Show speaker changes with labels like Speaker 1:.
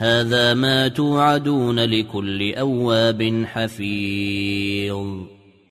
Speaker 1: هذا ما توعدون لكل أواب حفيظ.